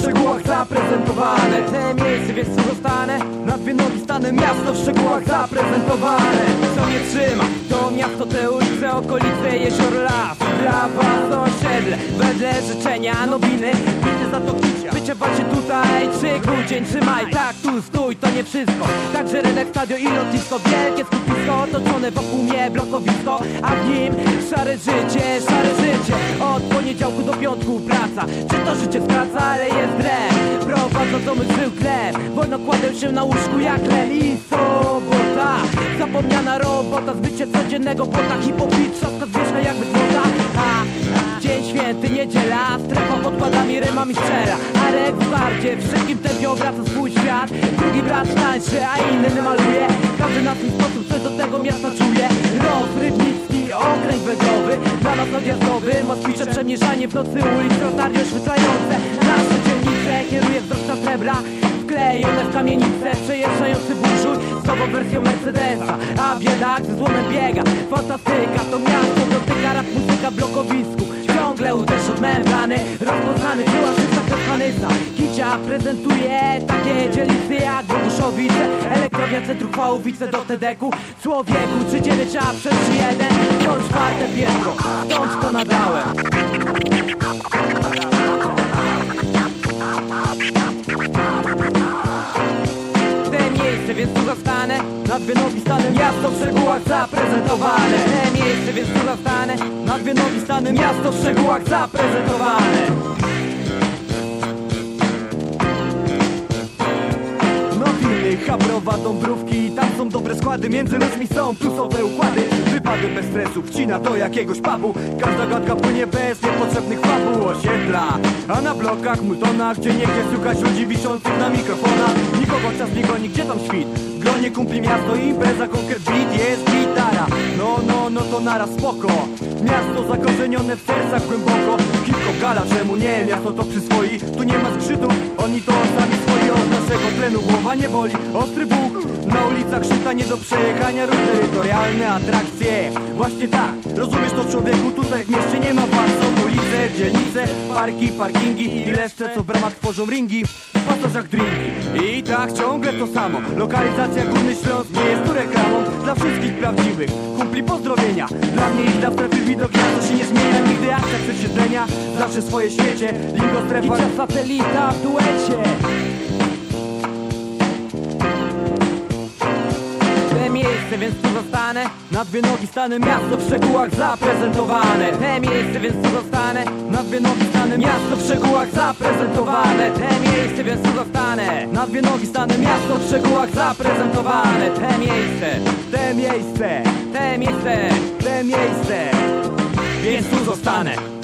szczegółach zaprezentowane. Te miejsce, więc tu zostanę. Na dwie nogi stanę, miasto w szczegółach zaprezentowane. Co mnie trzyma, to miasto, te ulice, okolice, jezior, las. Dla was osiedle, wedle życzenia nowiny. Widzę za to kicia, bycie właśnie tutaj. Trzy grudzień, trzymaj, tak, tu stój, to nie wszystko. Także redek, stadio i lotnisko. Wielkie skupisko, otoczone wokół mnie blokowisko. A w nim szare życie, szare poniedziałku do piątku praca. Czy to życie skraca, ale jest drew Prowadzący żył chleb. Wolno kładę się na łóżku jak len I sobota. Zapomniana robota, zbycie codziennego błota Hipopit, trzaska zwierzchna jakby złota A Dzień święty, niedziela, strefa podkładami, rymami strzela Arek w bardzie, w szybkim tempie obraca swój świat. Drugi brat tańczy, a inny maluje. Każdy na swój sposób coś do tego miasta Odjazdowy, moskwicze przemierzanie w nocy ulic Rotario oświetlające nasze dzielnice Kieruje wzrok na srebra Wklejone w kamienice, przejeżdżający burzuj Z nową wersją Mercedesa. A biedak ze złomem biega Fantastyka, to miasto dotyka rap muzyka blokowisku. Ciągle uderz od membrany Rozpoznany była czysta Hanysa Kicia prezentuje takie dzielnice jak Boguszowice Elektrownia Centrum Fałowice do Tedeku. Człowieku 39 a przez 1 To nadałem te miejsce, więc tu zostanę. Na dwie nogi stanę, miasto w szczegółach zaprezentowane. Te miejsce, więc tu zostanę. Na dwie nogi stanę, miasto w szczegółach zaprezentowane. No filmy, Habrowa, Dąbrówki Tam są dobre składy, między ludźmi są plusowe układy. Wypady bez stresu, wcina do jakiegoś pubu. Każda gadka płynie bez niepotrzebnych fabuł osiedla. A na blokach, multonach, gdzie niegdzie słychać ludzi wiszących na mikrofonach. Nikogo czas nie goni, gdzie tam świt? Gronie kumpli miasto impreza, konkret beat, jest gitara. No, no, no to naraz spoko. Miasto zakorzenione w sercach głęboko. Hip-hop gala, czemu nie? Miasto to przyswoi Tu nie ma skrzydłów, oni to sami tlenu głowa nie boli. Ostry Bóg, na ulicach szyta nie do przejechania. Różne terytorialne atrakcje. Właśnie tak, rozumiesz to człowieku? Tutaj w mieście nie ma są ulice, dzielnice Parki, parkingi i leszcze Co w bramach tworzą ringi. W pasażach drinki. I tak ciągle to samo. Lokalizacja Górny Śląsk nie jest tu reklamą Dla wszystkich prawdziwych. Kumpli pozdrowienia. Dla mnie i dla strefy widok ja to się nie zmienia Nigdy akcja przesiedlenia. Zawsze swoje świecie. Lingo strefa I satelita w duecie miejsce, więc tu zostanę. Na dwie nogi stanę, miasto w szczegółach zaprezentowane. Te miejsce, więc tu zostanę. Na dwie nogi stanę, miasto w szczegółach zaprezentowane. Te miejsce, więc tu zostanę. Na dwie nogi stanę, miasto w szczegółach zaprezentowane. Te miejsce, te miejsce, te miejsce, te miejsce Więc tu zostanę